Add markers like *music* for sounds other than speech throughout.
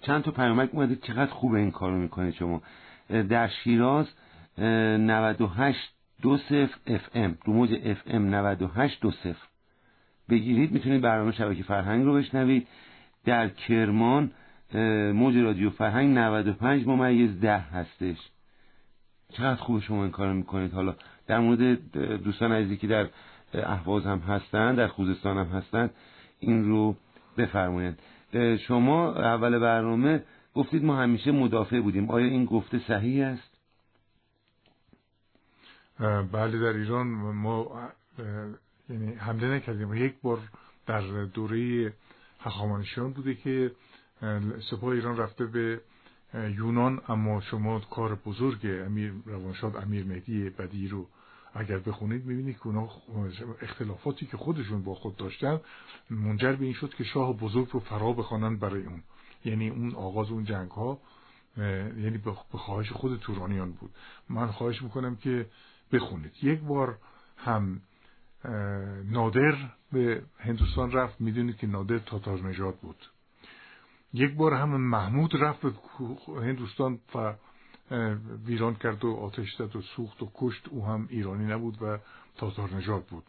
چند تا پیامک اومده چقدر خوبه این کارو می‌کنه شما. در شیراز 98 دو صفر اف ام. دو موج اف ام 98 دو صفر. بگیرید می‌تونید برنامه شبکه فرهنگ رو بشنوید. در کرمان موج رادیو فرهنگ 95 ممیز ده هستش. چقدر خوب شما این کارو می‌کنید. حالا در مورد دوستان عزیزی که در احواز هم هستن در خوزستان هم هستن این رو بفرمایید. شما اول برنامه گفتید ما همیشه مدافع بودیم. آیا این گفته صحیح است؟ بله در ایران ما یعنی حمله نکردیم. یک بار در دوره هخامنشیان بوده که سپاه ایران رفته به یونان اما شما کار بزرگ امیر روانشاد امیر مهدی بدی رو اگر بخونید می‌بینید که اونا اختلافاتی که خودشون با خود داشتن منجر به این شد که شاه بزرگ رو فرا بخوانن برای اون. یعنی اون آغاز اون جنگ ها یعنی به خواهش خود تورانیان بود. من خواهش می‌کنم که بخونید. یک بار هم نادر به هندوستان رفت. می‌دونید که نادر تاتار نجات بود. یک بار هم محمود رفت به هندوستان و ویران کرد و آتش زد و سوخت و کشت. او هم ایرانی نبود و تاتار نجات بود.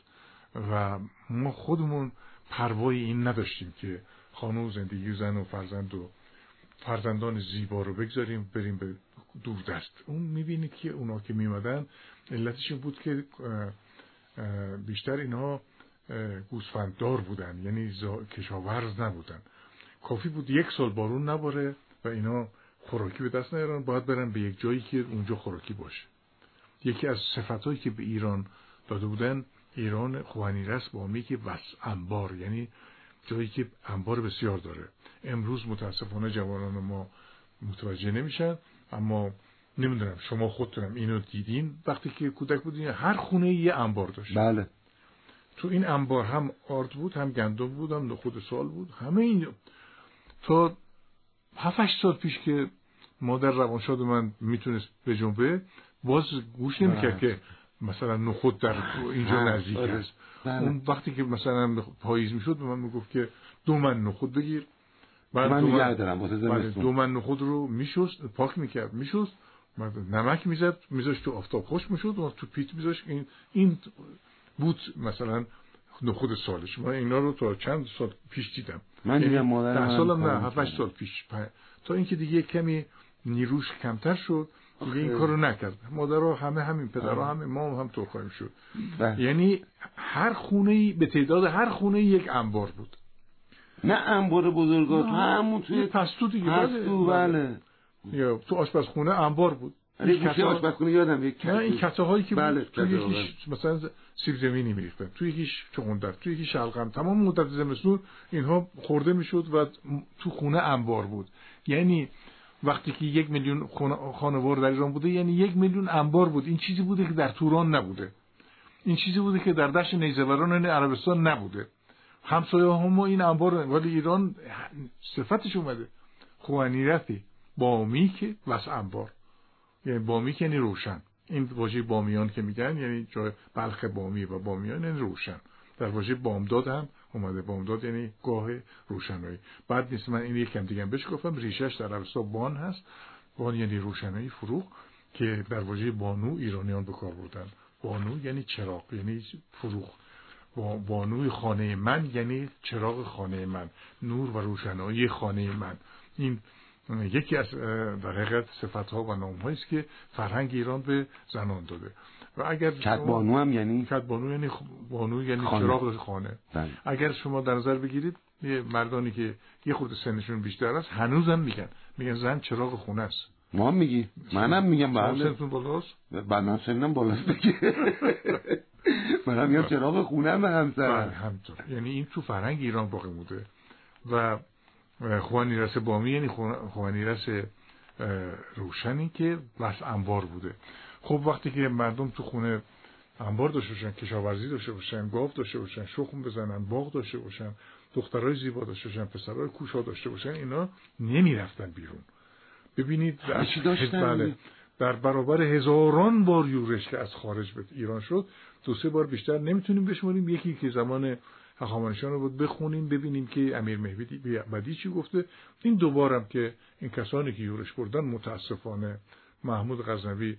و ما خودمون پروای این نداشتیم که خانو زندگی زن و فرزند و فرزندان زیبا رو بگذاریم بریم به دور دست اون می‌بینید که اونا که میمدن علتش این بود که بیشتر اینها گوسفنددار بودن یعنی کشاورز نبودن. کافی بود یک سال بارون نباره و اینا خوراکی به دست نیارن باید برن به یک جایی که اونجا خوراکی باشه. یکی از صفتهایی که به ایران داده بودن ایران خوانی رس با که وس انبار یعنی جایی که انبار بسیار داره. امروز متاسفانه جوانان ما متوجه نمیشن اما نمی‌دونم شما خودتونم اینو دیدین؟ وقتی که کودک بودین هر خونه یه انبار داشت. بله. تو این انبار هم آرد بود هم گندم بود هم نخود سال بود. همه این تا هفتش سال پیش که مادر روانشاد من می‌تونست به جنبه باز گوش نمی‌کرد که مثلا نخود در اینجا نزدیک آره. است. بله. اون وقتی که مثلا پاییز می‌شد به من می‌گفت که دو من نخود بگیر. بعد من نگه دارم بله، دو من نخود رو میشست پاک می‌کرد میشست. نمک می‌زد میذاشت تو آفتاب خوش می‌شد و تو پیت میذاشت. این این بود مثلا نخود سالش. من اینا رو تا چند سال پیش دیدم. من دیدم مادر ده سالم نه هفت سال پیش. تا اینکه دیگه کمی نیروش کمتر شد. دیگه این کارو نکرد. مادرها همه همین پدرها همه ما هم تو خواهیم شد. بله. یعنی هر خونه به تعداد هر خونه یک انبار بود. نه انبار بزرگا تو همون توی پستو دیگه پستو بله, بله. یا تو آشپزخونه انبار بود. این کته آشپزخونه یادم یک نه این کته هایی که بله تو یکیش مثلا سیب زمینی میریختن. تو یکیش چغندر تو یکیش شلغم. تمام مدت زمستون اینها خورده می‌شد و تو خونه انبار بود. یعنی وقتی که یک میلیون خانوار در ایران بوده یعنی یک میلیون انبار بود. این چیزی بوده که در توران نبوده. این چیزی بوده که در دشت نیزوران عربستان نبوده. همسایه هم این انبار ولی ایران صفتش اومده. خوانیرتی بامیک وس انبار. یعنی بامیک یعنی روشن. این واژه بامیان که میگن یعنی جای بلخ بامی و بامیان یعنی روشن. در واژه بامداد هم اومده بامداد یعنی گاه روشنایی. بعد نیست من این یکم دیگه بهش گفتم ریشش در عربستان بان هست. بان یعنی روشنایی فروغ که در واژه بانو ایرانیان به کار بردن. بانو یعنی چراغ یعنی فروغ. بانوی خانه من یعنی چراغ خانه من. نور و روشنایی خانه من. این یکی از در حقیقت صفت ها و نام است که فرهنگ ایران به زنان داده. و اگر بانو هم یعنی بانو یعنی بانو یعنی خانه. چراغ خانه. بله. اگر شما در نظر بگیرید یه مردانی که یه خورده سنشون بیشتر است هنوزم میگن. میگن زن چراغ خونه است. ما هم میگی منم میگم بله. سنتون بالاست؟ بعد من سنم بالاست بگی *laughs* منم میگم چراغ خونه هم همسر بله همطور یعنی این تو فرهنگ ایران باقی موده و خوانیرس بامی یعنی خوانیرس روشنی که بس انبار بوده. خب وقتی که مردم تو خونه انبار داشته باشن کشاورزی داشته باشن گاو داشته باشن شخم بزنن باغ داشته باشن دخترای زیبا داشته باشن پسرای کوشا داشته باشن اینا نمی‌رفتن بیرون. ببینید بله در برابر هزاران بار یورش که از خارج به ایران شد دو سه بار بیشتر نمی‌تونیم بشماریم. یکی که زمان هخامنشیان رو بود بخونیم ببینیم که امیر مهدی چی گفته. این دوبارم که این کسانی که یورش بردن متاسفانه محمود غزنوی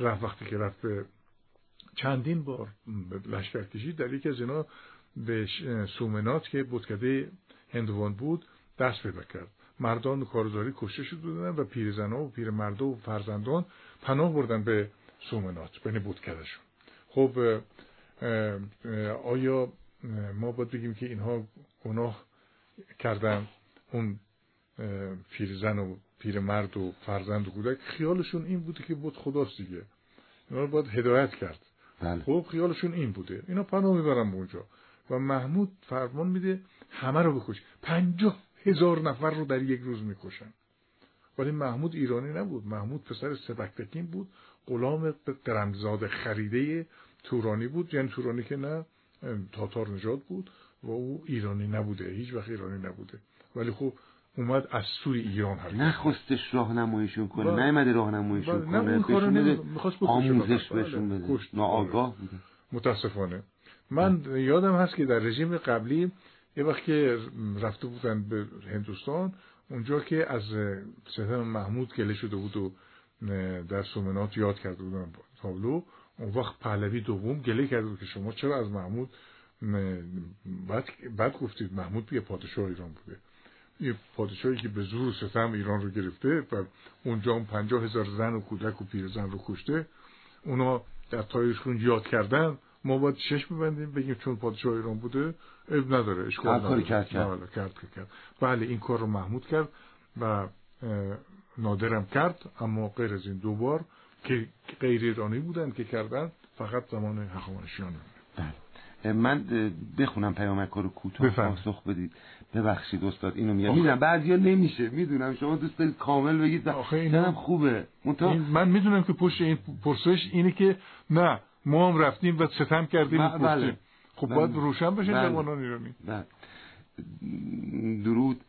رفت وقتی که رفت به چندین بار لشکر کشید در یکی از اینا به سومنات که بودکده هندوان بود دست پیدا کرد. مردان کارزاری کشته شده بودن و پیرزنها و پیرمردا و فرزندان پناه بردن به سومنات بین بودکدهشون خب آیا ما باید بگیم که اینها گناه کردن اون پیرزن و پیرمرد و فرزند و کودک خیالشون این بوده که بود خداست دیگه. اینا رو باید هدایت کرد. بله. خب خیالشون این بوده. اینا پناه می‌برن به اونجا. و محمود فرمان میده همه رو بکش. پنجاه هزار نفر رو در یک روز می‌کشن. ولی محمود ایرانی نبود. محمود پسر سبکتکین بود. غلام قرمزاد خریده تورانی بود. یعنی تورانی که نه تاتار نژاد بود و او ایرانی نبوده. هیچ وقت ایرانی نبوده. ولی خب اومد از سوی ایران حرکت نخواستش راهنماییشون کنه بله. نیومده راهنماییشون بله. کنه. بهشون آموزش بهشون بده. ناآگاه بوده. متاسفانه. من یادم هست که در رژیم قبلی یه وقت که رفته بودن به هندوستان اونجا که از ستم محمود گله شده بود و در سومنات یاد کرده بودن تابلو اون وقت پهلوی دوم گله کرده بود که شما چرا از محمود بعد, بعد گفتید محمود یه پادشاه ایران بوده. یه پادشاهی که به زور ستم ایران رو گرفته و اونجا هم پنجاه هزار زن و کودک و پیرزن رو کشته اونا در تاریخشون یاد کردن ما باید شش ببندیم بگیم چون پادشاه ایران بوده اب نداره اشکال نداره. کرد کرد. بله کرد کرد بله این کار رو محمود کرد و نادرم کرد اما غیر از این دوبار که غیر ایرانی بودن که کردن فقط زمان هخامنشیان بله. من بخونم پیامک رو کوتاه پاسخ بدید. ببخشید استاد اینو میگم. می‌دونم بعضیا نمیشه. می‌دونم شما دوست دارید کامل بگید. آخه اینم خوبه. من می‌دونم که پشت این پرسش اینه که نه ما هم رفتیم و ستم کردیم و بله. خب باید بله. روشن بشه بله. جوانان ایرانی. بله. درود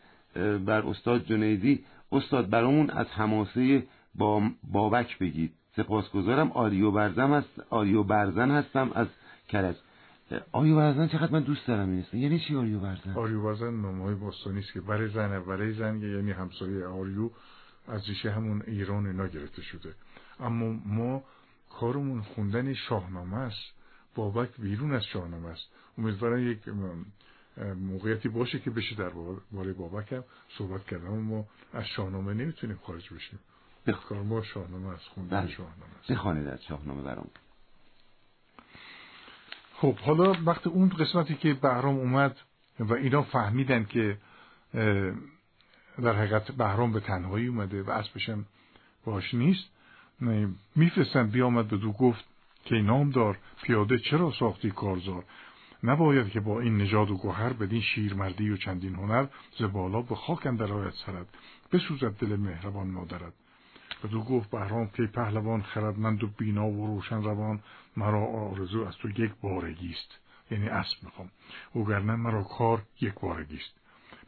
بر استاد جنیدی. استاد برامون از حماسه با بابک بگید. سپاسگزارم. آریو برزن هست آریو برزن هستم از کرج. آریو برزن چقدر من دوست دارم این یعنی چی آریو برزن؟ آریو برزن نامهای باستانی است که برای زن برای زن یعنی همسایه آریو از ریشه همون ایران اینا گرفته شده. اما ما کارمون خوندن شاهنامه است. بابک بیرون از شاهنامه است. امیدوارم یک موقعیتی باشه که بشه در باره بابک هم صحبت کردم ما از شاهنامه نمی‌تونیم خارج بشیم. کار ما شاهنامه است خوندن بله. شاهنامه است. بخوانید از شاهنامه برام خب حالا وقتی اون قسمتی که بهرام اومد و اینا فهمیدن که در حقیقت بهرام به تنهایی اومده و اسبش هم باش نیست میفرستن بیامد به دو گفت که نام دار پیاده چرا ساختی کارزار؟ نباید که با این نژاد و گوهر بدین شیرمردی و چندین هنر زبالا به خاک اندر آید سرد بسوزد دل مهربان مادرد. و دو گفت بهرام که پهلوان خردمند و بینا و روشن روان مرا آرزو از تو یک بارگیست یعنی اسب می‌خوام. وگرنه مرا کار یک بارگیست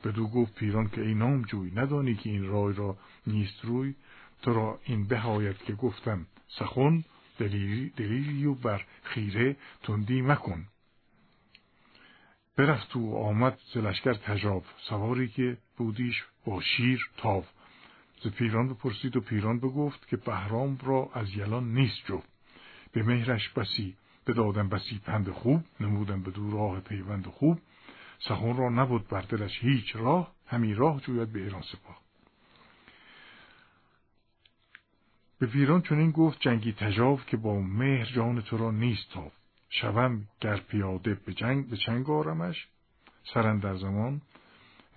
به دو گفت پیران که ای نام جوی ندانی که این رای را نیست روی. تو را این بهایت که گفتم سخن دلیلی و بر خیره تندی مکن. برفت و آمد ز لشکر تجاب. سواری که بودیش با شیر تاو. ز پیران بپرسید و پیران بگفت که بهرام را از یلان نیست جفت به مهرش بسی بدادم بسی پند خوب نمودم به دو راه پیوند خوب. سخن را نبود بر دلش هیچ راه همی راه جوید به ایران سپاه. به پیران چنین گفت جنگی تجاو که با مهر جان تو را نیست تاف شوم گر پیاده به جنگ به چنگ آرمش. سرن در زمان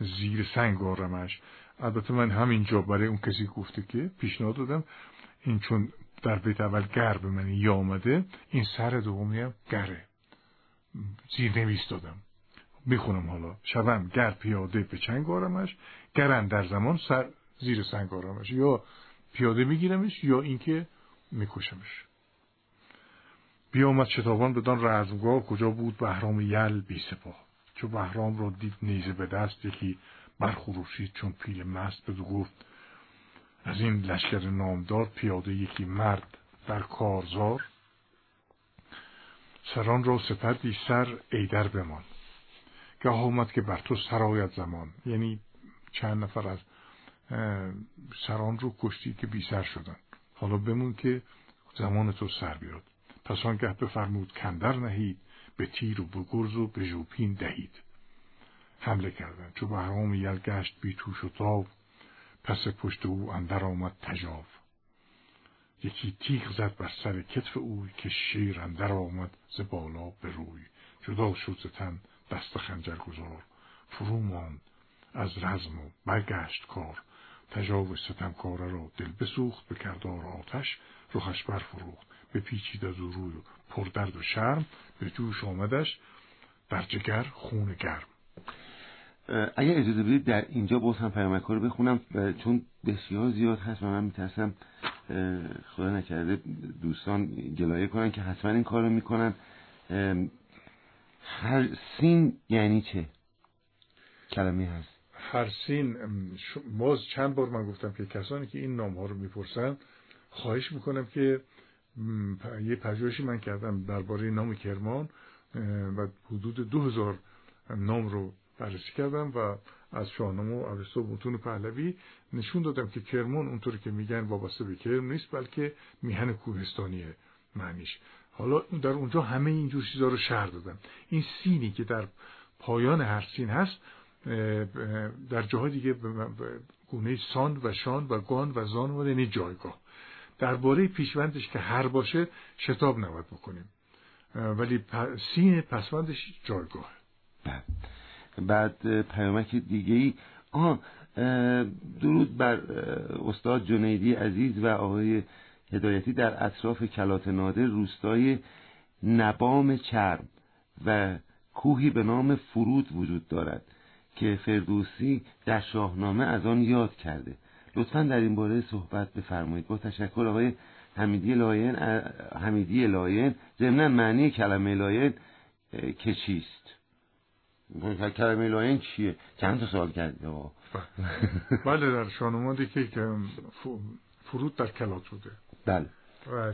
زیر سنگ آرمش. البته من همینجا برای اون کسی گفته که پیشنهاد دادم این چون در بیت اول گر به من یا آمده این سر دومی هم گره. زیر نویس دادم. می‌خونم حالا. شوم گر پیاده به چنگ آرمش گرن در زمان سر زیر سنگ آرمش. یا پیاده میگیرمش یا اینکه میکشمش. بیامد شتابان بدان رزمگاه کجا بود بهرام یل بی سپاه. چو بهرام را دید نیزه به دست یکی برخروشید چون پیل مست بدو گفت از این لشکر نامدار پیاده یکی مرد در کارزار؟ سران را سپردی سر ایدر بمان. گه آمد که بر تو سرایت زمان. یعنی چند نفر از سران رو کشتی که بی سر شدن حالا بمون که زمان تو سر بیاد. پس آنگه بفرمود کندر نهید به تیر و به گرز و به ژوپین دهید. حمله کردن چو بهرام یل گشت بی توش و تاو پس پشت او اندر آمد تجاو. یکی تیغ زد بر سر کتف اوی که شیر اندر آمد ز بالا به روی. جدا شد ز تن دست خنجر گذار فرو ماند از رزم و برگشت کار. تجاو ستمکاره را دل بسوخت به کردار آتش رخش برفروخت. به پیچید از روی پردرد و شرم. به جوش آمدش در جگر خون گرم. اگر اجازه بدید در اینجا باز هم پیامک رو بخونم چون بسیار زیاد هست و من میترسم خدا نکرده دوستان گلایه کنن که حتما این کار رو می‌کنن هر سین یعنی چه؟ کلمه هست. هر سین باز چند بار من گفتم که کسانی که این نام ها رو می‌پرسن خواهش می‌کنم که یه پژوهشی من کردم درباره نام کرمان و حدود دو هزار نام رو بررسی کردم و از شاهنامه و اوستا متون پهلوی نشون دادم که کرمان اونطوری که میگن وابسته به کرم نیست بلکه میهن کوهستانیه معنیش. حالا در اونجا همه اینجور چیزا رو شهر دادم این سینی که در پایان هر سین هست در جاهای دیگه گونه سان و شان و گان و زان و یعنی جایگاه. درباره پیشوندش که هر باشه شتاب نباید بکنیم. ولی سین پسوندش جایگاه بله. بعد پیامک دیگه ای آه درود بر استاد جنیدی عزیز و آقای هدایتی در اطراف کلات نادر روستای نبام چرم و کوهی به نام فرود وجود دارد که فردوسی در شاهنامه از آن یاد کرده. لطفا در این باره صحبت بفرمایید. با تشکر آقای حمیدی لاین حمیدی لاین ضمن معنی کلمه لاین که چیست؟ کلمه لاین چیه؟ چند تا سوال کردی آقا؟ *laughs* بله در شاهنامه که فرود در کلات بوده. بله. و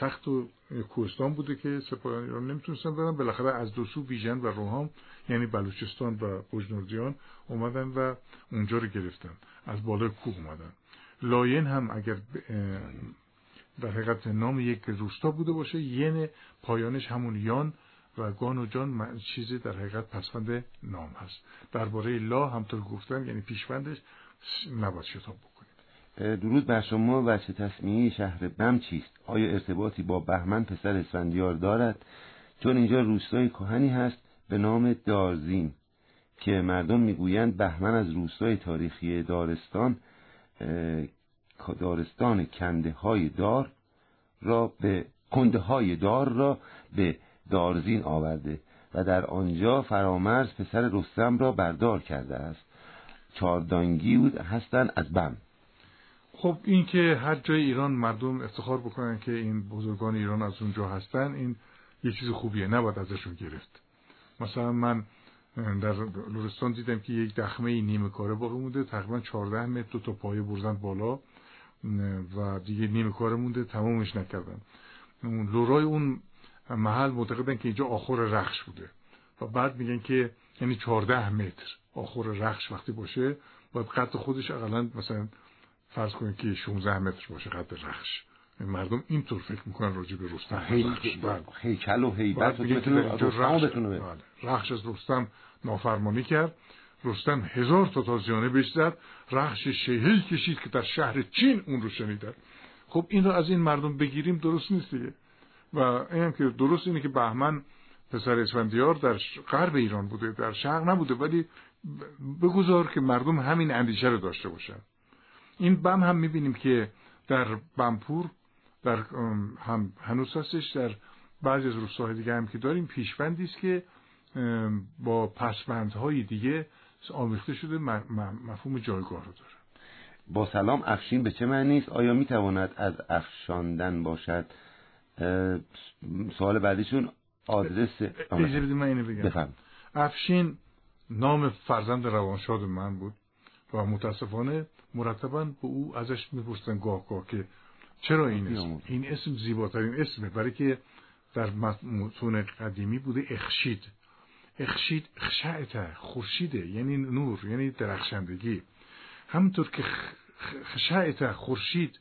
سخت و کوهستان بوده که سپاهیان ایران نمی‌تونستن برن. بالاخره از دو سو بیژن و رهام یعنی بلوچستان و بجنوردیان اومدن و اونجا رو گرفتن. از بالای کوه اومدن. لاین هم اگر در حقیقت نام یک روستا بوده باشه ین پایانش همون یان و گان و جان چیزی در حقیقت پسفند نام هست. درباره لا همطور گفتم یعنی پیشوندش نباید شتاب بکنید. درود بر شما و چه تصمیه شهر بم چیست؟ آیا ارتباطی با بهمن پسر اسفندیار دارد؟ چون اینجا روستای کهنی هست به نام دارزین که مردم می‌گویند بهمن از روستای تاریخی دارستان دارستان کنده های دار را به کنده های دار را به دارزین آورده و در آنجا فرامرز پسر رستم را بردار کرده است. چاردانگی بود هستند از بم. خب این که هر جای ایران مردم افتخار بکنن که این بزرگان ایران از اونجا هستن این یه چیز خوبیه نباید ازشون گرفت. مثلا من در لورستان دیدم که یک دخمه نیمه کاره باقی مونده تقریبا 14 متر تا پایه برزن بالا و دیگه نیمه کاره مونده تمامش نکردن. لورای اون محل معتقدن که اینجا آخر رخش بوده. و بعد میگن که یعنی 14 متر آخر رخش وقتی باشه باید قد خودش اقلا مثلا فرض کنید که 16 متر باشه قد رخش. مردم اینطور فکر می‌کنن راجع به رستم هیکل و هیبت بتونه رخش از رستم نافرمانی کرد. رستم هزار تا تازیانه بهش زد رخش شهی کشید که در شهر چین اون رو شنیدن. خب این رو از این مردم بگیریم درست نیست دیگه. و این که درست اینه که بهمن پسر اسفندیار در غرب ایران بوده در شرق نبوده ولی بگذار که مردم همین اندیشه رو داشته باشن. این بم هم می‌بینیم که در بمپور در هم هنوز هستش در بعضی از روستاهای دیگه هم که داریم پیشبندی است که با پسبندهای دیگه آمیخته شده مفهوم جایگاه رو داره. با سلام افشین به چه معنی است؟ آیا می‌تواند از افشاندن باشد؟ سوال بعدیشون آدرس اجازه من اینو بگم. افشین نام فرزند روانشاد من بود و متاسفانه مرتبا به او ازش می‌پرسن گاه گاه که چرا این اسم این اسم زیباترین اسمه. برای که در متون قدیمی بوده اخشید. اخشید خشعت خورشیده یعنی نور یعنی درخشندگی. همونطور که خشعت خورشید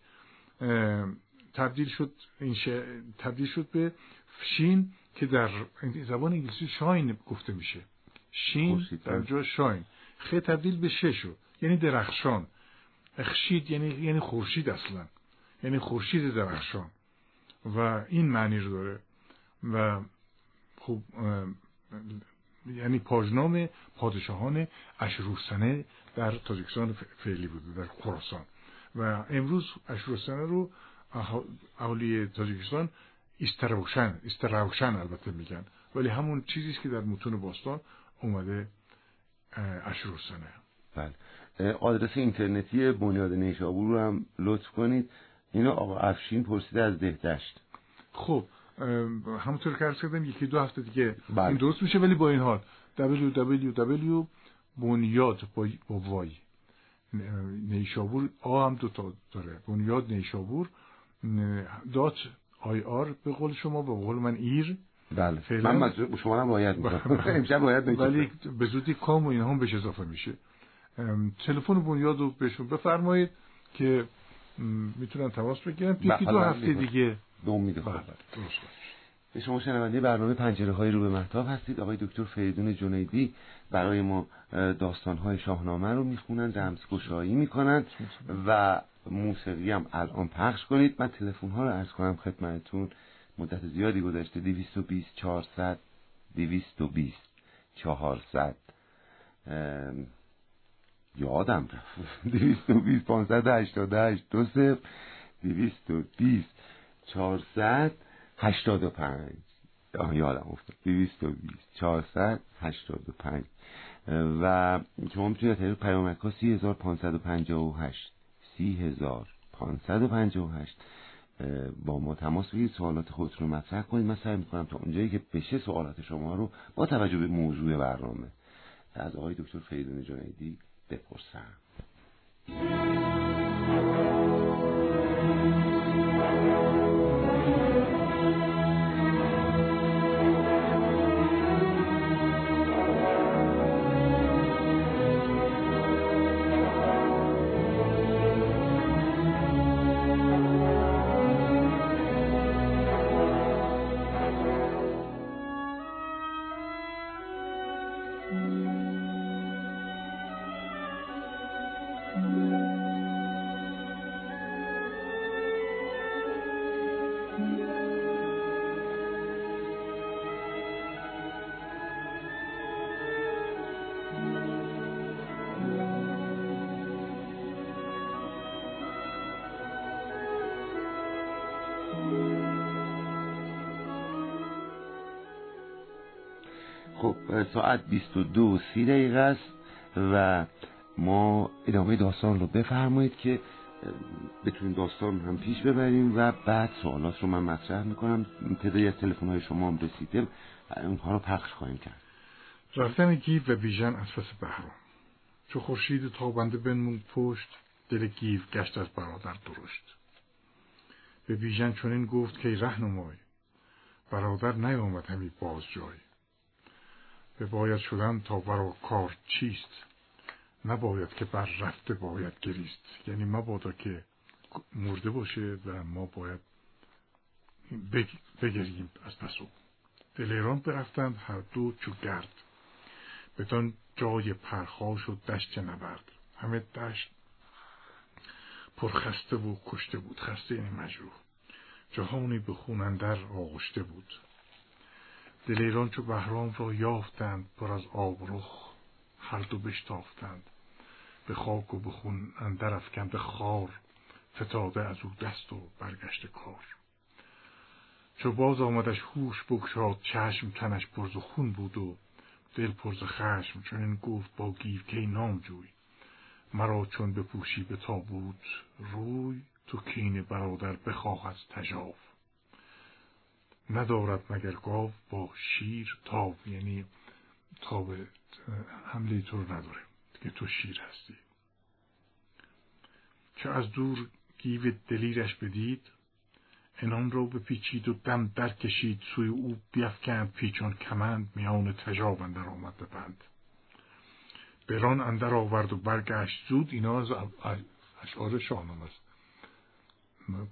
تبدیل شد این تبدیل شد به شین که در زبان انگلیسی شاین گفته میشه. شین در جا شاین. خ تبدیل به ش شد. یعنی درخشان. اخشید یعنی یعنی خورشید اصلا. یعنی خورشید درخشان. و این معنی رو داره. و خب یعنی پاجنام پادشاهان اشروسنه در تاجیکستان فعلی بوده در خراسان. و امروز اشروسنه رو اولی تاجیکستان استروشن استروشن البته میگن. ولی همون چیزی که در متون باستان اومده اشروسنه بله. آدرس اینترنتی بنیاد نیشابور رو هم لطف کنید. اینو آقا افشین پرسیده از دهدشت خب همونطور که عرض کردم یکی دو هفته دیگه بله. این درست میشه ولی با این حال. www بنیاد با وای. نیشابور آ هم دوتا داره. بنیاد نیشابور dot IR به قول شما به قول من ایر. بله. فعلا؟ من شما هم باید *laughs* امشب باید ولی به زودی com و این هم بهش اضافه میشه. تلفن بنیاد رو بهشون بفرمایید که می‌تونن تماس بگیرن. یکی دو هفته دیگه. دوم میده بله به شما شنونده برنامه پنجره های رو به مهتاب هستید. آقای دکتر فریدون جنیدی برای ما داستان های شاهنامه رو می‌خونن رمزگشایی می‌کنن و موسیقی هم الان پخش کنید. من تلفن ها رو ارز کنم خدمتتون. مدت زیادی گذشته. 220 400 220 400 یادم رفت. *laughs* 220 588 دو سف 220 400 85 یادم افتاد. 220 485 و شما می‌تونید طریق پیامک ها 3558 3558 با ما تماس بگیرید سوالات خودتون رو مطرح کنید. من سعی می‌کنم تا اونجایی که بشه سوالات شما رو با توجه به موضوع برنامه از آقای دکتر فریدون جنیدی بپرسم. ساعت 22 و 30 دقیقه است و ما ادامه داستان رو بفرمایید که بتونیم داستان هم پیش ببریم و بعد سوالات رو من مطرح می‌کنم. تعدادی از تلفن های شما هم رسیده. اونها رو پخش خواهیم کرد. رفتن گیو و بیژن از پس بهرام. چو خورشید تابنده بنموند پشت دل گیو گشت از برادر درشت. به بیژن چنین گفت که رهنمای برادر نیامد همی باز جای. به باید شدن تا ورا کار چیست؟ نباید که بر رفته باید گریست. یعنی مبادا که مرده باشه و ما باید بگریم از پسو دلیران برفتند هر دو چو گرد. بدان جای پرخاش و دشت نبرد. همه دشت پرخسته و کشته بود. خسته یعنی مجروح. جهانی به خونندر آغشته بود. دلیران چو بهرام را یافتند پر از آب رخ هر دو بشتافتند. به خاک و به خون اندر افکنده خار فتاده از او دست و برگشت کار. چو باز آمدش هوش بگشاد چشم تنش پرز خون بود و دل پرز خشم چون این گفت با گیو که نام جوی مرا چون بپوشی به تابوت روی تو کین برادر بخواه از تجاو ندارد مگر گاو با شیر تاب یعنی تاب حمله تو رو نداره. که تو شیر هستی. چه از دور گیو دلیرش بدید انان رو بپیچید و دم در کشید سوی او بیفکند پیچان کمند میان تجاب اندر آمد بپند بران اندر آورد و برگشت. زود اینا از اشعار شاهنامه است.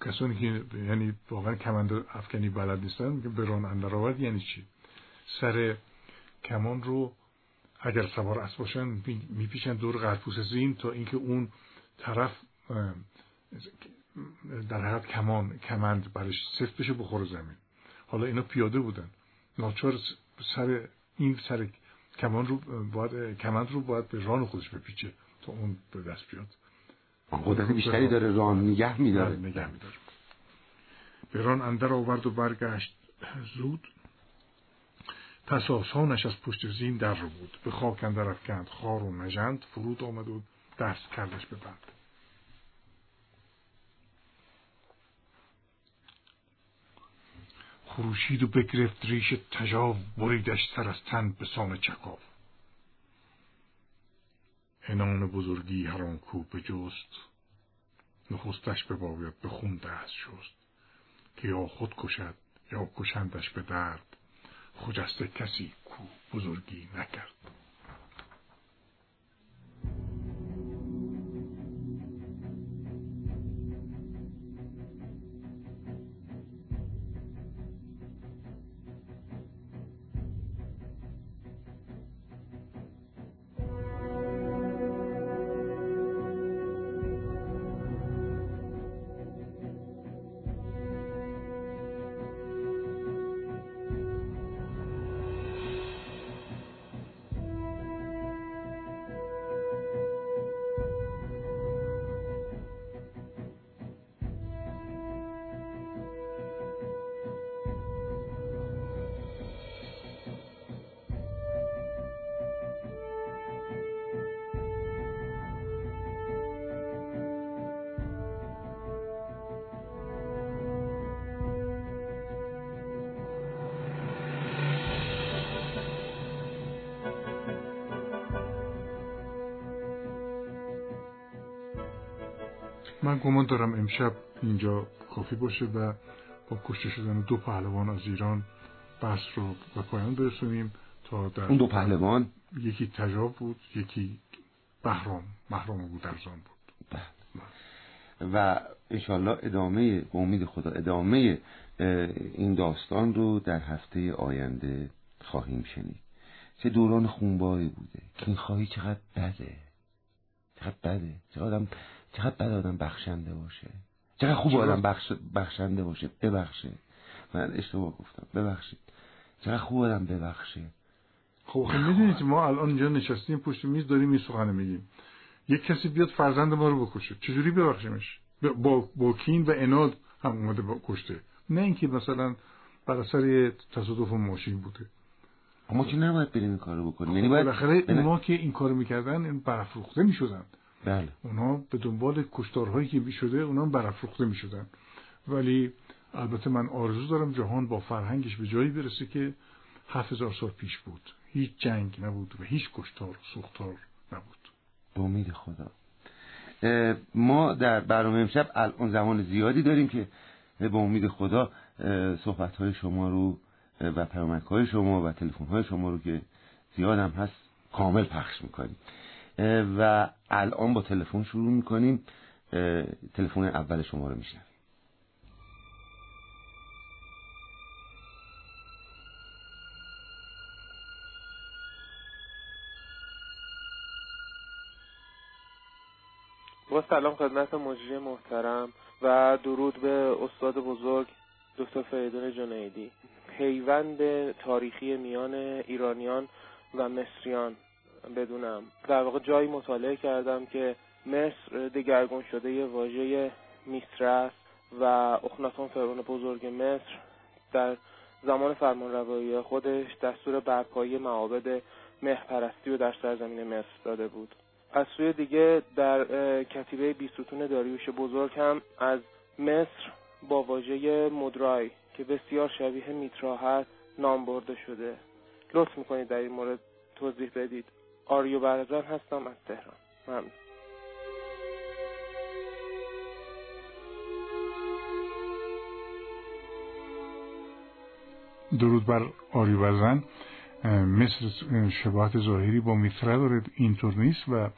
کسانی که یعنی واقعا کمند افکنی بلد نیستن میگه بران اندر آورد یعنی چی؟ سر کمان رو اگر سوار اسب باشن میپیچن دور قرپوس زین تا اینکه اون طرف در حقیقت کمان کمند برش سفت بشه بخور زمین. حالا اینا پیاده بودن. ناچار سر این سر کمان رو باید کمند رو باید به ران خودش بپیچه تا اون به دست بیاد. قدرت بیشتری داره ران نگه میداره. بله، نگه میداره. به ران اندر آورد و برگشت. زود پس آسانش از پشت زین در رو بود. به خاک اندر افکند. خار و نژند فرود آمد و دست کردش ببند خروشید و بگرفت ریش تجاو بریدش سر از تن به سان چکاو. هنان بزرگی هر آن کو بجست نخستش بباید به خون دست شست که یا خود کشد یا کشندش به درد خجسته کسی کو بزرگی نکرد. من گمان دارم امشب اینجا کافی باشه و با کشته شدن دو پهلوان از ایران بحث رو به پایان برسونیم تا در اون دو پهلوان؟ یکی تجاب بود یکی بهرام بهرام بود درزان بود. بله. و انشالله ادامه به امید خدا ادامه این داستان رو در هفته آینده خواهیم شنید. چه دوران خونباری بوده. که این خواهی چقدر بده. چقدر بده. چقدر آدم چقدر بد آدم بخشنده باشه. چقدر خوب آدم بخش... بخشنده باشه. ببخشه. من اشتباه گفتم. ببخشید. چقدر خوب آدم ببخشه. خب خب می‌دونید ما الان اینجا نشستیم پشت میز داریم این سخنه میگیم. یک کسی بیاد فرزند ما رو بکشه. چجوری ببخشیمش؟ با, با کین و اناد هم اومده با کشته. نه اینکه مثلا بر اثر تصادف ماشین بوده. اما که نباید بریم این کارو بکنیم. یعنی باید بالاخره اونا که این کارو می‌کردن این برافروخته می‌شدن. بله. اونا به دنبال کشتارهایی که می‌شده اونا برافروخته می‌شدن. ولی البته من آرزو دارم جهان با فرهنگش به جایی برسه که هفت هزار سال پیش بود. هیچ جنگ نبود و هیچ کشتار سوختار نبود. به امید خدا. ما در برنامه امشب الان زمان زیادی داریم که به امید خدا صحبت های شما رو و پیامک های شما و تلفن های شما رو که زیاد هم هست کامل پخش می‌کنیم. و الان با تلفن شروع می‌کنیم. تلفن اول شما رو میشنم با سلام خدمت مجری محترم و درود به استاد بزرگ دکتر فریدون جنیدی. پیوند تاریخی میان ایرانیان و مصریان. بدونم. در واقع جایی مطالعه کردم که مصر دگرگون شده یه واژه میسر است و اخناتون فرعون بزرگ مصر در زمان فرمانروایی خودش دستور برپایی معابد مهپرستی و در سرزمین مصر داده بود. از سوی دیگه در کتیبه بیستون داریوش بزرگ هم از مصر با واژه مدرای که بسیار شبیه میترا هست نام برده شده. لطف می‌کنید در این مورد توضیح بدید. آریو برزن هستم از تهران. ممنون. درود بر آریوزن مثل شباهت ظاهری با میتره داره اینطور نیست و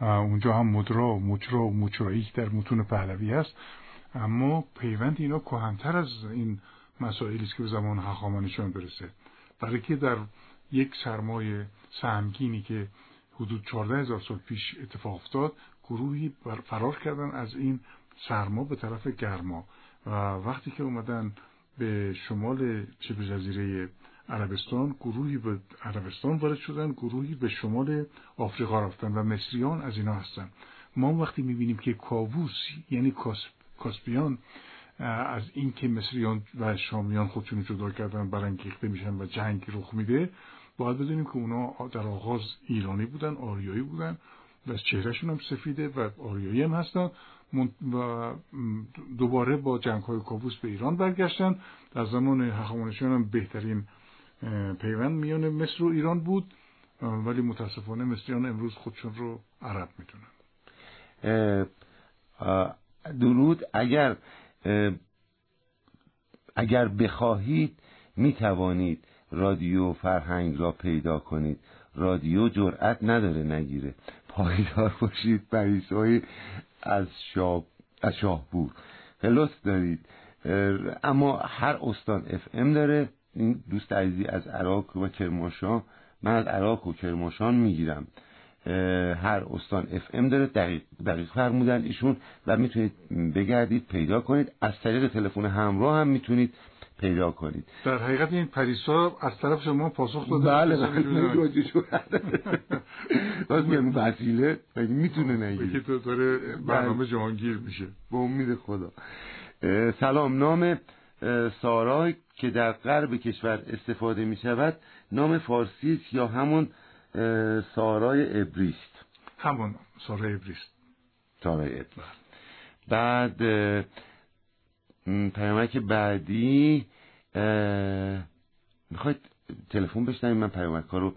اونجا هم مدرا و مجرا و مجرایی در متون پهلوی هست. اما پیوند اینا کهنتر از این مسائلی است که به زمان هخامنشیان برسه. برای که در یک سرمایه سهمگینی که حدود 14 هزار سال پیش اتفاق افتاد گروهی فرار کردن از این سرما به طرف گرما. و وقتی که اومدن به شمال شبه جزیره عربستان گروهی به عربستان وارد شدن گروهی به شمال آفریقا رفتن و مصریان از اینا هستن. ما وقتی می‌بینیم که کاووس یعنی کاسپیان از اینکه مصریان و شامیان خودشون جدا کردن برانگیخته میشن و جنگ رخ میده باید بدونیم که اونا در آغاز ایرانی بودن آریایی بودن و چهرهشون هم سفیده و آریایی هم هستن و دوباره با جنگ های کابوس به ایران برگشتن. در زمان هخامنشیان هم بهترین پیوند میان مصر و ایران بود ولی متاسفانه مصریان امروز خودشون رو عرب می‌تونن درود. اگر اگر بخواهید می توانید رادیو فرهنگ را پیدا کنید. رادیو جرأت نداره نگیره. پایدار باشید های از شاه از شاهپور. لطف دارید. اما هر استان اف ام داره. این دوست عزیزی از عراق و کرماشان من از عراق و کرماشان می‌گیرم. هر استان اف ام داره دقیق, دقیق فرمودن ایشون و می‌تونید بگردید پیدا کنید. از طریق تلفن همراه هم می‌تونید پیدا کنید. در حقیقت این پریسا از طرف شما پاسخ داده. بله باز میگم *laughs* وسیله می‌تونه نگیر که داره برنامه بله. جهانگیر میشه. با امید خدا. سلام. نام سارای که در غرب کشور استفاده می شود نام فارسی است یا همون سارای ابریست؟ همون سارای ابریست. سارای ابریست. بعد پیامک بعدی می‌خواید تلفن بشنویم من پیامک ها رو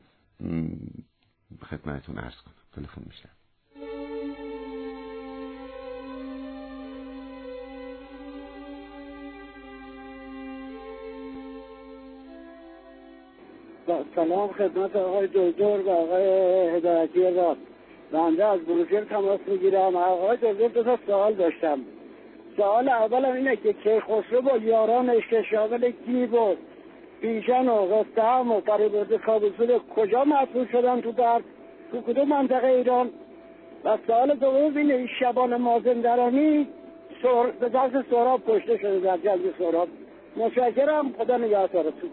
خدمتتون عرض کنم. تلفن میشنم سلام خدمت آقای دکتر و آقای هدایتی را بنده از بروشل تماس می‌گیرم. آقای دکتر دو تا سوال داشتم. سوال اولم اینه که کیخسرو با یارانش که شامل گیب و بیژن و رستم و فریبرد کابوسول کجا مطلوب شدن تو درد تو کدوم منطقه ایران؟ و سوال دوم اینه این شبان مازندرانی به دست سراب کشته شده در جنگ سراب مشکرم خدا نگهدارتون.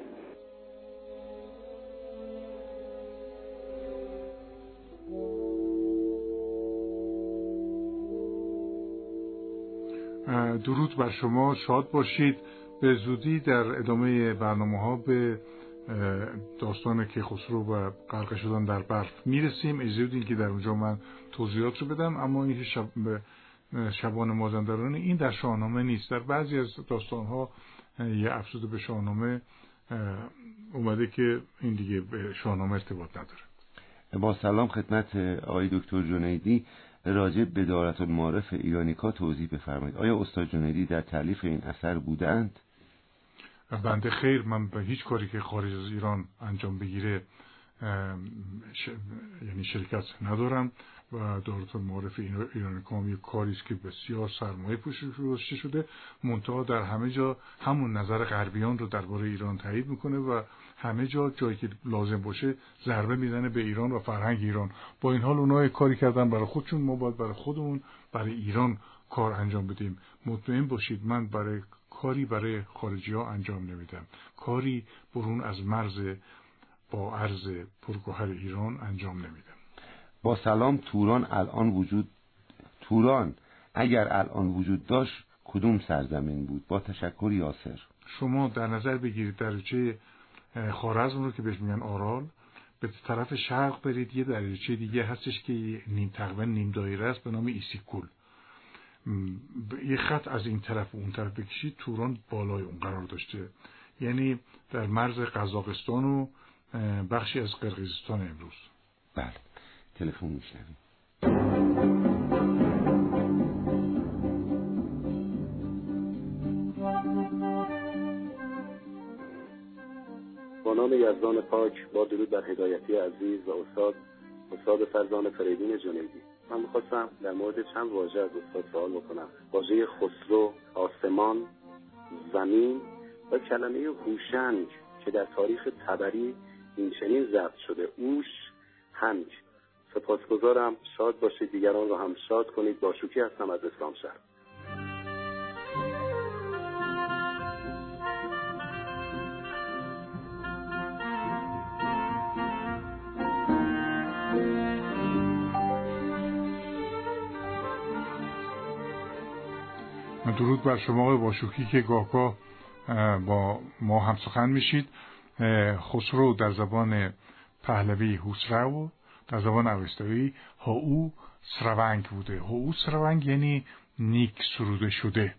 درود بر شما. شاد باشید. به زودی در ادامه برنامه ها به داستان که خسرو و غرق شدن در برف می‌رسیم. اجازه که در اونجا من توضیحات رو بدم اما این شب شبان مازندران این در شاهنامه نیست. در بعضی از داستان ها یه افسوده به شاهنامه اومده که این دیگه به شاهنامه ارتباط نداره. با سلام خدمت آقای دکتر جنیدی. راجع به دارت المعارف ایرانیکا توضیح بفرمایید آیا استاد جنیدی در تعلیف این اثر بودند؟ بنده خیر من به هیچ کاری که خارج از ایران انجام بگیره یعنی شرکت ندارم و دارت المعارف ایران کام یک کاری است که بسیار سرمایه پوشیده شده. منتها در همه جا همون نظر غربیان رو درباره ایران تایید می‌کنه و همه جا جایی که لازم باشه ضربه می‌زنه به ایران و فرهنگ ایران. با این حال اونها کاری کردن برای خودشون. ما باید برای خودمون برای ایران کار انجام بدیم. مطمئن باشید من برای کاری برای خارجی ها انجام نمیدم. کاری برون از مرز با عرض پرگوهر ایران انجام نمیدم. با سلام توران الان وجود توران اگر الان وجود داشت کدوم سرزمین بود؟ با تشکر یاسر. شما در نظر بگیرید دریاچه خوارزم رو که بهش میگن آرال به طرف شرق برید یه دریاچه دیگه هستش که نیم تقریبا نیم دایره است به نام ایسیکول. یه خط از این طرف و اون طرف بکشید توران بالای اون قرار داشته. یعنی در مرز قزاقستان و بخشی از قرقیزستان امروز. بله. تلفن میشنویم نام یزدان پاک با درود بر هدایتی عزیز و استاد استاد فرزان فریدین جنیدی. من می‌خواستم در مورد چند واژه از استاد سوال بکنم. واژه خسرو آسمان زمین و کلمه هوشنگ که در تاریخ تبری این چنین ضبط شده. اوش هنگ سپاسگزارم. شاد باشید دیگران رو هم شاد کنید. با شوکی هستم از اسلام شهر. درود بر شما آقای باشوکی که گاهگاه با ما هم سخن میشید خسرو در زبان پهلوی هوسرو در زبان اوستایی او سرونگ بوده. او سرونگ یعنی نیک سروده شده.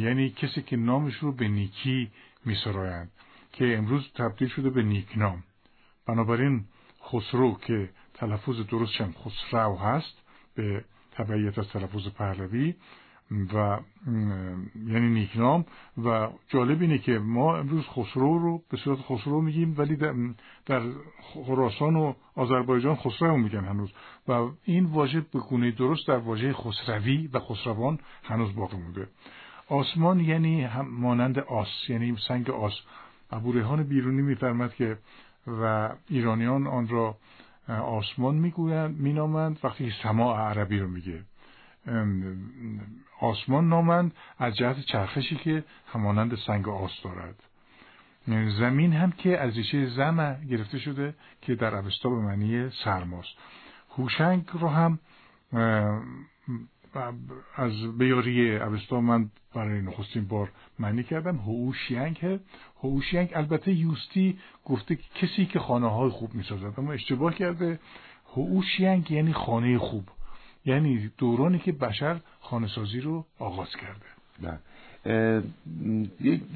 یعنی کسی که نامش رو به نیکی میسرایند که امروز تبدیل شده به نیکنام بنابراین خسرو که تلفظ درستشم خسرو هست به تبعیت از تلفظ پهلوی و یعنی نیکنام و جالب اینه که ما امروز خسرو رو به صورت خسرو میگیم ولی در خراسان و آذربایجان خسرو میگن هنوز. و این واژه به گونه درست در واژه خسروی و خسروان هنوز باقی مونده. آسمان یعنی هم مانند آس یعنی سنگ آس. ابو ریحان بیرونی میفرمد که و ایرانیان آن را آسمان می‌گویند مینامند وقتی سماع عربی رو میگه. آسمان نامند از جهت چرخشی که همانند سنگ آس دارد. زمین هم که از ریشه زم گرفته شده که در اوستا به معنی سرماست. هوشنگ رو هم از بیاری اوستا من برای نخستین بار معنی کردم. هوشینگ هوشینگ البته یوستی گفته کسی که خانه های خوب می سازد اما اشتباه کرده. هوشینگ یعنی خانه خوب. یعنی دورانی که بشر خانهسازی رو آغاز کرده. بله.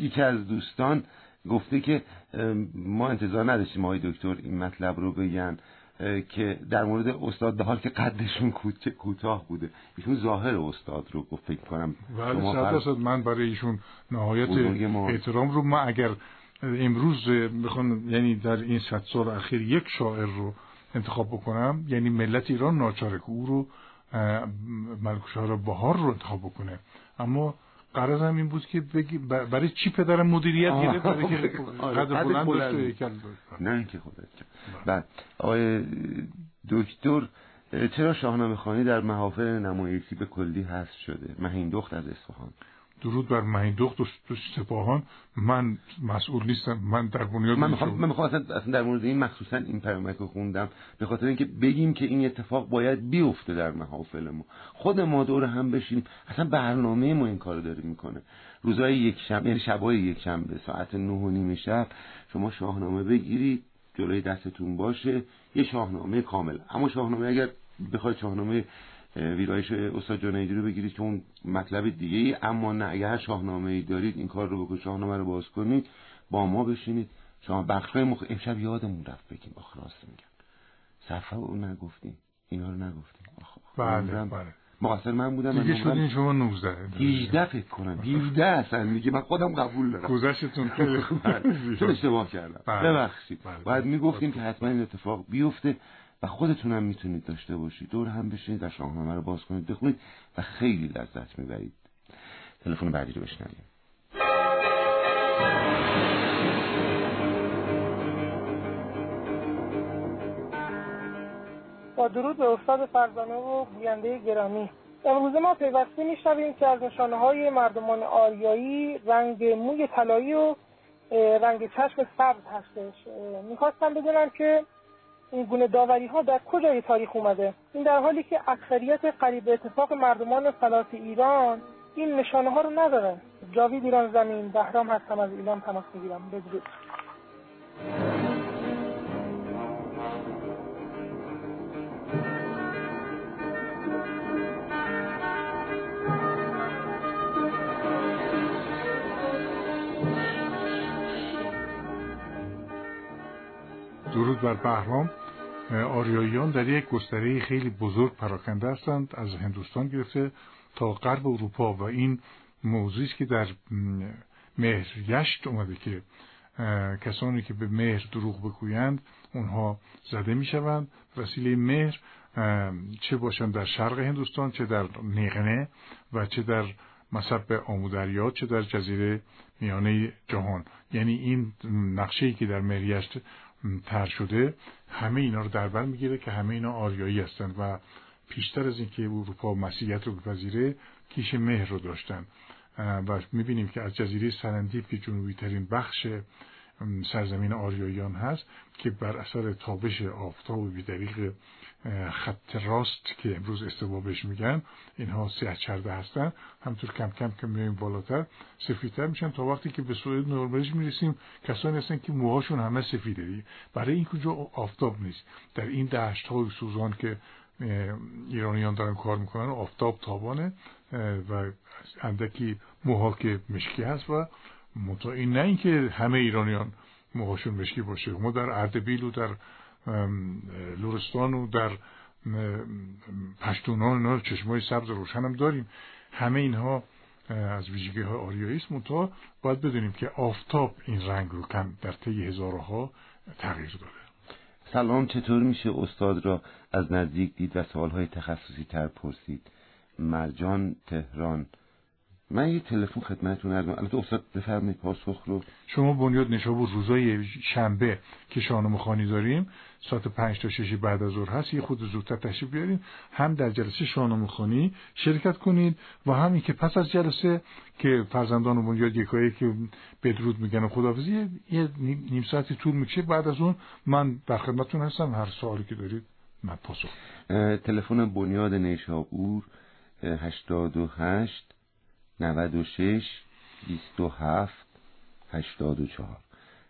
یکی از دوستان گفته که ما انتظار نداشتیم آقای دکتر این مطلب رو بگن که در مورد استاد به حال که قدشون کوتاه بوده. ایشون ظاهر استاد رو گفت فکر کنم بله من برای ایشون نهایت احترام رو ما اگر امروز بخوان یعنی در این صد سال اخیر یک شاعر رو انتخاب بکنم یعنی ملت ایران ناچاره که او رو ملکشار بهار رو انتخاب بکنه. اما قرار هم این بود که بگی برای چی پدرم مدیریت گرفت برای که آره، قدر بلند داشت نه اینکه خودت بعد آقای دکتر چرا شاهنامه خانی در محافل نمایشی به کلی حذف شده؟ مهین دخت از اصفهان. درود بر مهین دخت و سپاهان. من مسئول نیستم. من در بنیاد من می‌خوام من می‌خوام اصلا در مورد این مخصوصا این پیامک رو خوندم. به خاطر اینکه بگیم که این اتفاق باید بیفته در محافل ما. خود ما دور هم بشینیم اصلا برنامه ما این کارو داره می‌کنه. روزهای یک شنبه یعنی شبای یک شنبه ساعت نه و نیم شب شما شاهنامه بگیرید. جلوی دستتون باشه. یه شاهنامه کامل. اما شاهنامه اگر بخواید شاهنامه ویرایش استاد جنیدی رو بگیرید که اون مطلب دیگه ای اما نه اگر شاهنامه ای دارید این کار رو بکنید شاهنامه رو باز کنید با ما بشینید. شما بخشای مخ... امشب یادمون رفت بگیم. آخ راست میگم. صفحه اون نگفتیم. اینا رو نگفتیم. آخ بله بله. مقصر من بودم. دیگه شدین شما 19 18 فکر کنم. 17 اصلا میگه من خودم قبول دارم. گذشتون خیلی خوب چون اشتباه کردم. بله. ببخشید. باید می‌گفتیم که حتما این اتفاق بیفته. و خودتون هم می‌تونید داشته باشید. دور هم بشینید و شاهنامه رو باز کنید. بخونید و خیلی لذت می‌برید. تلفن بعدی رو بشنویم. با درود به استاد فرزانه و گوینده گرامی. امروز ما پیوسته میشنویم که از نشانه های مردمان آریایی رنگ موی طلایی و رنگ چشم سبز هستش. می‌خواستم بدونم که این گونه داوری ها در کجای تاریخ اومده؟ این در حالی که اکثریت قریب اتفاق مردمان فلات ایران این نشانه ها رو ندارن. جاوید ایران زمین بهرام هستم از ایران تماس می‌گیرم. بدرود. درود بر بهرام. آریاییان در یک گستره خیلی بزرگ پراکنده هستند از هندوستان گرفته تا غرب اروپا و این موضوعی که در مهر یشت اومده که کسانی که به مهر دروغ بگویند اونها زده می‌شوند. وسیله مهر چه باشند در شرق هندوستان چه در نیغنه و چه در مصب آمودریا چه در جزیره میانه جهان. یعنی این نقشه که در مریشت تر شده همه اینا رو در بر می‌گیره که همه اینا آریایی هستند و پیشتر از اینکه اروپا مسیحیت رو بپذیره کیش مهر رو داشتن. و می‌بینیم که از جزیره سرندیب که جنوبی ترین بخش سرزمین آریاییان هست که بر اثر تابش آفتاب بیدریق خط راست که امروز استوا بهش میگن اینها سیاه چرده هستن. همطور کم کم که میایم بالاتر سفیدتر میشن تا وقتی که به سوید نرمالیش می‌رسیم کسانی هستن که موهاشون همه سفیده. دیگه برای این کجا آفتاب نیست. در این دشت های سوزان که ایرانیان دارن کار می‌کنن آفتاب تابانه و اندکی موها که مشکی هست و این نه اینکه همه ایرانیان موهاشون مشکی باشه. ما در اردبیل و در لورستان و در پشتونان اینا چشمای سبز روشن هم داریم. همه اینها از ویژگی های آریایی است منتها باید بدونیم که آفتاب این رنگ رو کم در طی هزارها تغییر داده. سلام چطور میشه استاد را از نزدیک دید و سوالهای تخصصی تر پرسید؟ مرجان تهران. من یه تلفن خدمتتون عرض البته استاد بفرمایید پاسخ رو. شما بنیاد نشابور روزای شنبه که شانه خانی داریم ساعت پنج تا ششی بعد از ظهر هست یه خود زودتر تشریف بیارین. هم در جلسه شانه خانی شرکت کنید و همین که پس از جلسه که فرزندان بنیاد یکایی که بدرود میگن خداحافظی یه نیم ساعتی طول می‌کشه. بعد از اون من در خدمتتون هستم. هر سوالی که دارید من پاسخ تلفن بنیاد نیشابور 88 96 27 84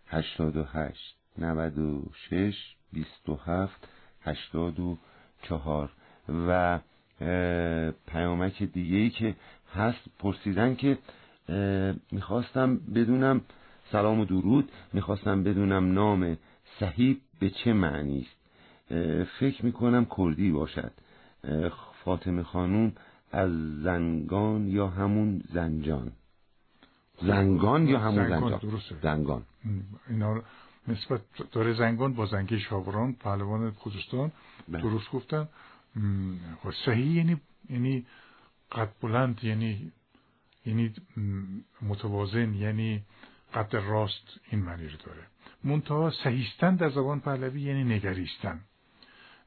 88 96 27 84 و پیامک دیگه ای که هست پرسیدن که می‌خواستم بدونم سلام و درود می‌خواستم بدونم نام صحیب به چه معنی است. فکر می‌کنم کردی باشد. فاطمه خانوم از زنگان یا همون زنجان. زنگان یا همون زنجان. زنگان. اینا نسبت داره زنگان با زنگی شاوران پهلوان خوزستان بله. درست گفتن. خب صحیح یعنی یعنی قد بلند یعنی یعنی متوازن یعنی قد راست این معنی رو داره. منتها صحیحستن در زبان پهلوی یعنی نگریستن.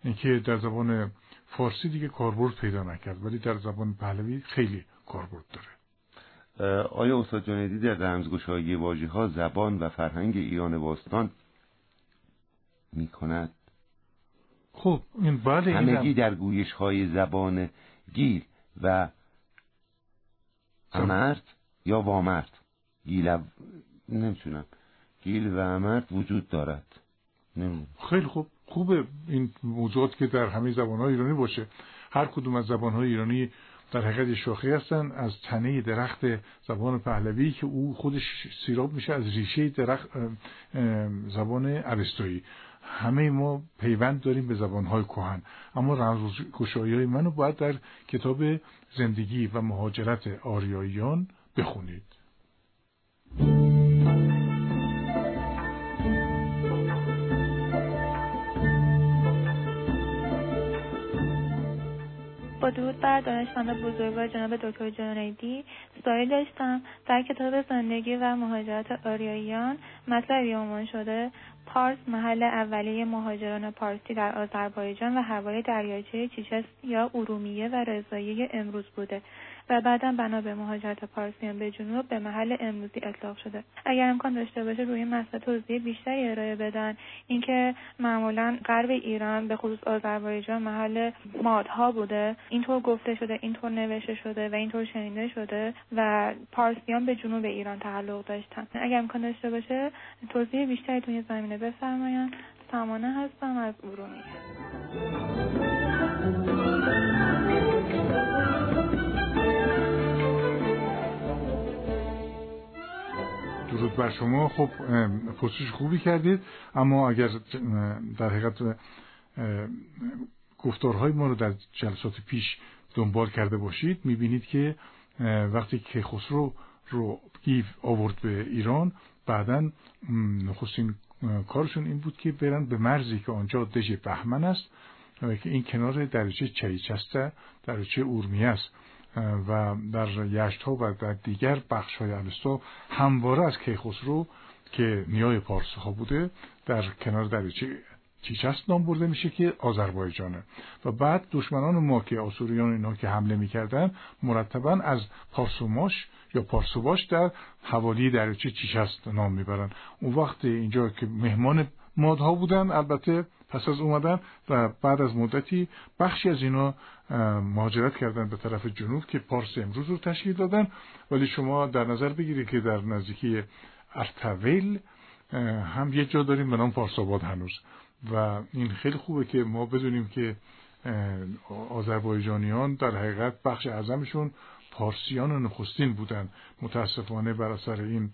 اینکه در زبان فارسی دیگه کاربرد پیدا نکرد ولی در زبان پهلوی خیلی کاربرد داره. آیا استاد جنیدی در رمزگشایی واژه ها زبان و فرهنگ ایران باستان می کند؟ خب این بله همگی در گویش های زبان گیل و امرد یا وامرد؟ گیل نمی‌تونم گیل و امرد وجود دارد. خیلی خوب. خوبه این موضوعات که در همه زبانهای ایرانی باشه. هر کدوم از زبانهای ایرانی در حقیقت شاخه هستن. از تنه درخت زبان پهلوی که او خودش سیراب میشه از ریشه درخت زبان اوستایی همه ما پیوند داریم به زبانهای کهن. اما رمزگشایی های منو باید در کتاب زندگی و مهاجرت آریاییان بخونید. با درود بر دانشمند بزرگوار جناب دکتر جنیدی سوالی داشتم. در کتاب زندگی و مهاجرت آریاییان مطلبی عنوان شده. پارس محل اولیه مهاجران پارسی در آذربایجان و حوالی دریاچه چیچست یا ارومیه و رضاییه امروز بوده. و بعدا بنا به مهاجرت پارسیان به جنوب به محل امروزی اطلاق شده. اگر امکان داشته باشه روی مسئله توضیح بیشتری ارائه بدن. اینکه معمولا غرب ایران به خصوص آذربایجان محل مادها بوده اینطور گفته شده اینطور نوشته شده و اینطور شنیده شده و پارسیان به جنوب ایران تعلق داشتن. اگر امکان داشته باشه توضیح بیشتری توی زمینه بفرمایند سمانه هستم از ارومیه. درود بر شما. خب پرسش خوبی کردید اما اگر در حقیقت گفتارهای ما رو در جلسات پیش دنبال کرده باشید می‌بینید که وقتی که خسرو رو گیف آورد به ایران بعدا نخستین کارشون این بود که برن به مرزی که آنجا دژ بهمن است که این کنار دریچه چیچسته دریچه اورمی است. و در یشت ها و در دیگر بخش های الستا همواره از کیخسرو که نیای پارس ها بوده در کنار دریچه چیچست نام برده میشه که آذربایجانه. و بعد دشمنان ما که آسوریان اینا که حمله می‌کردن مرتبا از پارسوماش یا پارسوباش در حوالی دریچه چیچست نام می‌برن. اون وقت اینجا که مهمان مادها بودن البته پس از اومدن و بعد از مدتی بخشی از اینا مهاجرت کردن به طرف جنوب که پارس امروز رو تشکیل دادن. ولی شما در نظر بگیرید که در نزدیکی ارتویل هم یه جا داریم به نام پارساباد هنوز. و این خیلی خوبه که ما بدونیم که آذربایجانیان در حقیقت بخش اعظمشون پارسیان و نخستین بودن. متاسفانه بر اثر این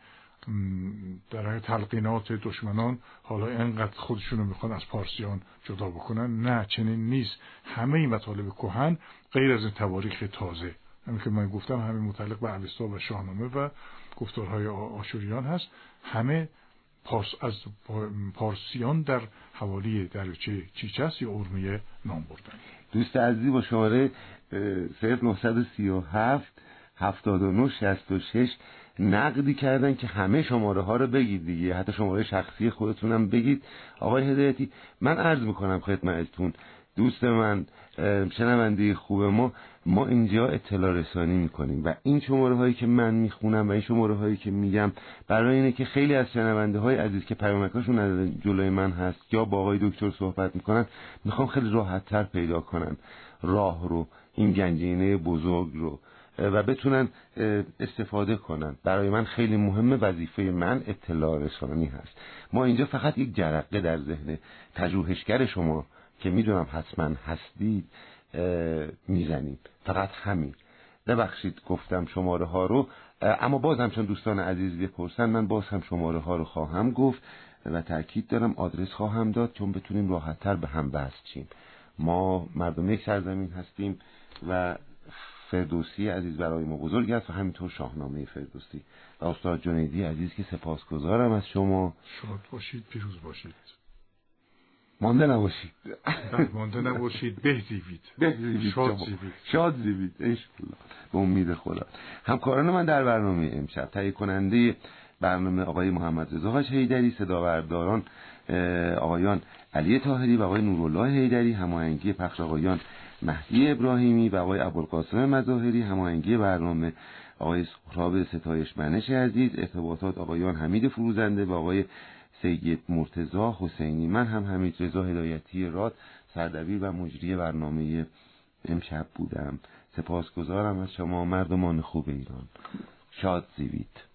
در تلقینات دشمنان حالا انقدر خودشونو می‌خوان از پارسیان جدا بکنن نه چنین نیست. همه این مطالب کهن غیر از این تواریخ تازه. همین که من گفتم همه متعلق به اوستا و شاهنامه و گفتارهای آشوریان هست. همه پارس از پارسیان در حوالی دریاچه چیچس یا ارمیه نام بردن. دوست عزیزی با شماره 0937 79 66 نقدی کردن که همه شماره ها رو بگید دیگه. حتی شماره شخصی خودتونم بگید. آقای هدایتی من عرض می‌کنم خدمتتون. دوست من شنونده خوب ما ما اینجا اطلاع رسانی می‌کنیم و این شماره هایی که من می‌خونم و این شماره هایی که میگم برای اینه که خیلی از شنونده های عزیز که پیامکاشون از جلوی من هست یا با آقای دکتر صحبت می‌کنن می‌خوام خیلی راحت تر پیدا کنن راه رو این گنجینه بزرگ رو. و بتونن استفاده کنن. برای من خیلی مهمه وظیفه من اطلاع رسانی هست. ما اینجا فقط یک جرقه در ذهن پژوهشگر شما که می‌دونم حتما هستید می‌زنیم. فقط همین. ببخشید گفتم شماره ها رو اما باز هم چون دوستان عزیز بپرسن من باز هم شماره ها رو خواهم گفت و تاکید دارم آدرس خواهم داد چون بتونیم راحتتر به هم چیم. ما مردم یک سرزمین هستیم و فردوسی عزیز برای ما بزرگ است و همینطور شاهنامه فردوسی. و استاد جنیدی عزیز که سپاسگزارم از شما. شاد باشید پیروز باشید. مانده نباشید. مانده نباشید. به زیوید شاد زیوید. شاد زیوید. به امید خدا. همکاران من در برنامه امشب تهیه کننده برنامه آقای محمد رضا هیدری صداورداران آقایان علی تاهری و آقای نورالله هیدری هماهنگی پخش آقایان مهدی ابراهیمی و آقای ابوالقاسم مظاهری هماهنگی برنامه آقای سهراب ستایش منش عزیز ارتباطات آقایان حمید فروزنده و آقای سید مرتزا حسینی. من هم حمید رضا هدایتی راد سردبیر و مجری برنامه امشب بودم. سپاسگزارم از شما مردمان خوب ایران. شاد زیوید